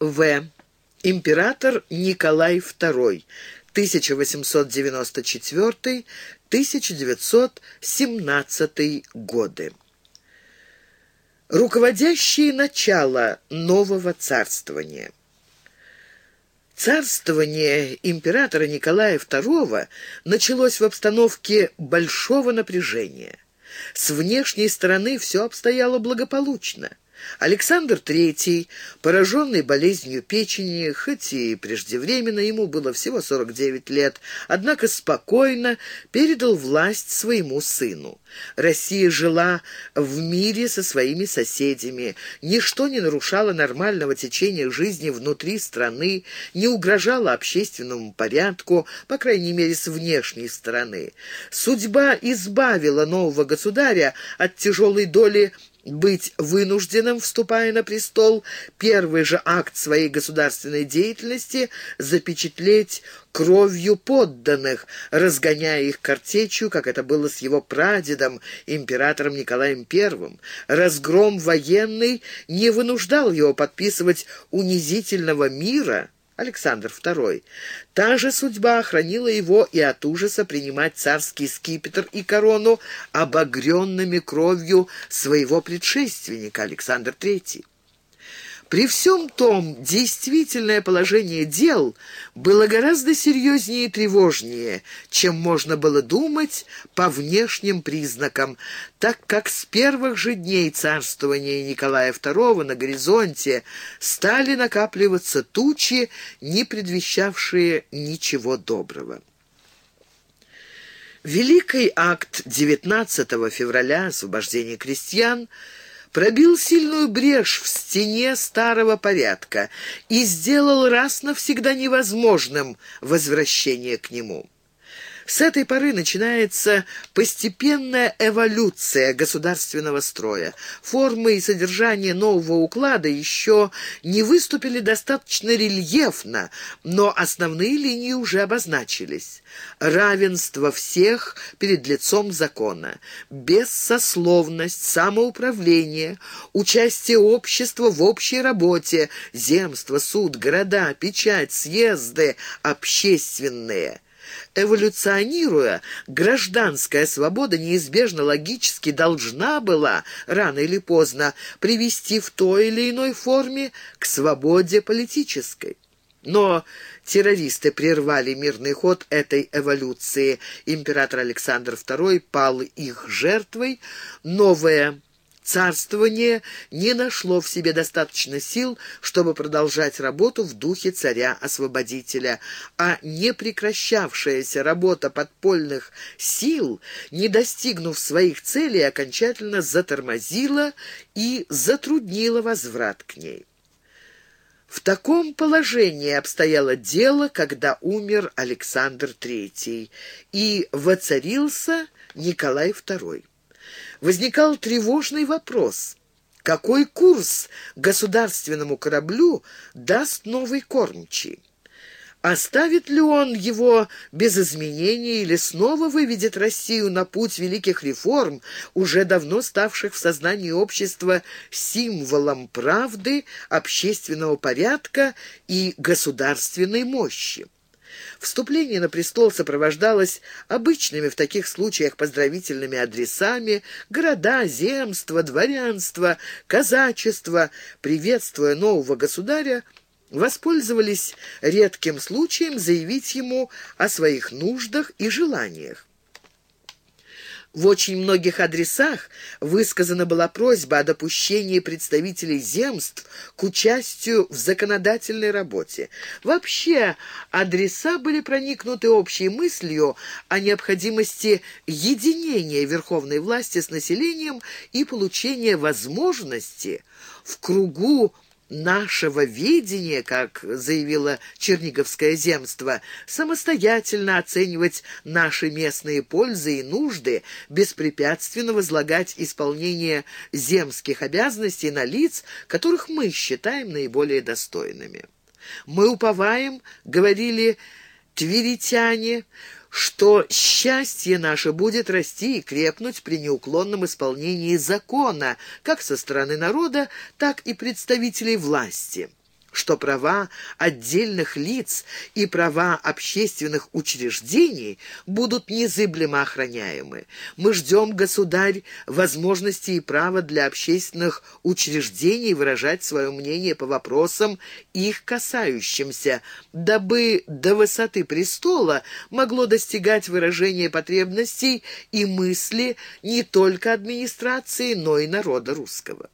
В. Император Николай II, 1894-1917 годы. Руководящие начала нового царствования. Царствование императора Николая II началось в обстановке большого напряжения. С внешней стороны все обстояло благополучно. Александр III, пораженный болезнью печени, хоть и преждевременно, ему было всего 49 лет, однако спокойно передал власть своему сыну. Россия жила в мире со своими соседями. Ничто не нарушало нормального течения жизни внутри страны, не угрожало общественному порядку, по крайней мере, с внешней стороны. Судьба избавила нового государя от тяжелой доли быть вынужденным, вступая на престол, первый же акт своей государственной деятельности запечатлеть кровью подданных, разгоняя их картечью, как это было с его прадедом, императором Николаем I. Разгром военный не вынуждал его подписывать унизительного мира, Александр II. Та же судьба охранила его и от ужаса принимать царский скипетр и корону обогренными кровью своего предшественника Александр III. При всем том, действительное положение дел было гораздо серьезнее и тревожнее, чем можно было думать по внешним признакам, так как с первых же дней царствования Николая II на горизонте стали накапливаться тучи, не предвещавшие ничего доброго. Великий акт 19 февраля освобождения крестьян – пробил сильную брешь в стене старого порядка и сделал раз навсегда невозможным возвращение к нему. С этой поры начинается постепенная эволюция государственного строя. Формы и содержание нового уклада еще не выступили достаточно рельефно, но основные линии уже обозначились. Равенство всех перед лицом закона, бессословность, самоуправление, участие общества в общей работе, земство, суд, города, печать, съезды, общественные – Эволюционируя, гражданская свобода неизбежно логически должна была, рано или поздно, привести в той или иной форме к свободе политической. Но террористы прервали мирный ход этой эволюции. Император Александр II пал их жертвой. Новая Царствование не нашло в себе достаточно сил, чтобы продолжать работу в духе царя-освободителя, а не прекращавшаяся работа подпольных сил, не достигнув своих целей, окончательно затормозила и затруднила возврат к ней. В таком положении обстояло дело, когда умер Александр III и воцарился Николай II возникал тревожный вопрос. Какой курс государственному кораблю даст новый кормчий? Оставит ли он его без изменений или снова выведет Россию на путь великих реформ, уже давно ставших в сознании общества символом правды, общественного порядка и государственной мощи? Вступление на престол сопровождалось обычными в таких случаях поздравительными адресами города, земства, дворянство, казачество, приветствуя нового государя, воспользовались редким случаем заявить ему о своих нуждах и желаниях. В очень многих адресах высказана была просьба о допущении представителей земств к участию в законодательной работе. Вообще, адреса были проникнуты общей мыслью о необходимости единения верховной власти с населением и получения возможности в кругу нашего видения, как заявило Черниговское земство, самостоятельно оценивать наши местные пользы и нужды, беспрепятственно возлагать исполнение земских обязанностей на лиц, которых мы считаем наиболее достойными. Мы уповаем, говорили тверитяне, что счастье наше будет расти и крепнуть при неуклонном исполнении закона, как со стороны народа, так и представителей власти. Что права отдельных лиц и права общественных учреждений будут незыблемо охраняемы. Мы ждем, государь, возможности и права для общественных учреждений выражать свое мнение по вопросам, их касающимся, дабы до высоты престола могло достигать выражения потребностей и мысли не только администрации, но и народа русского.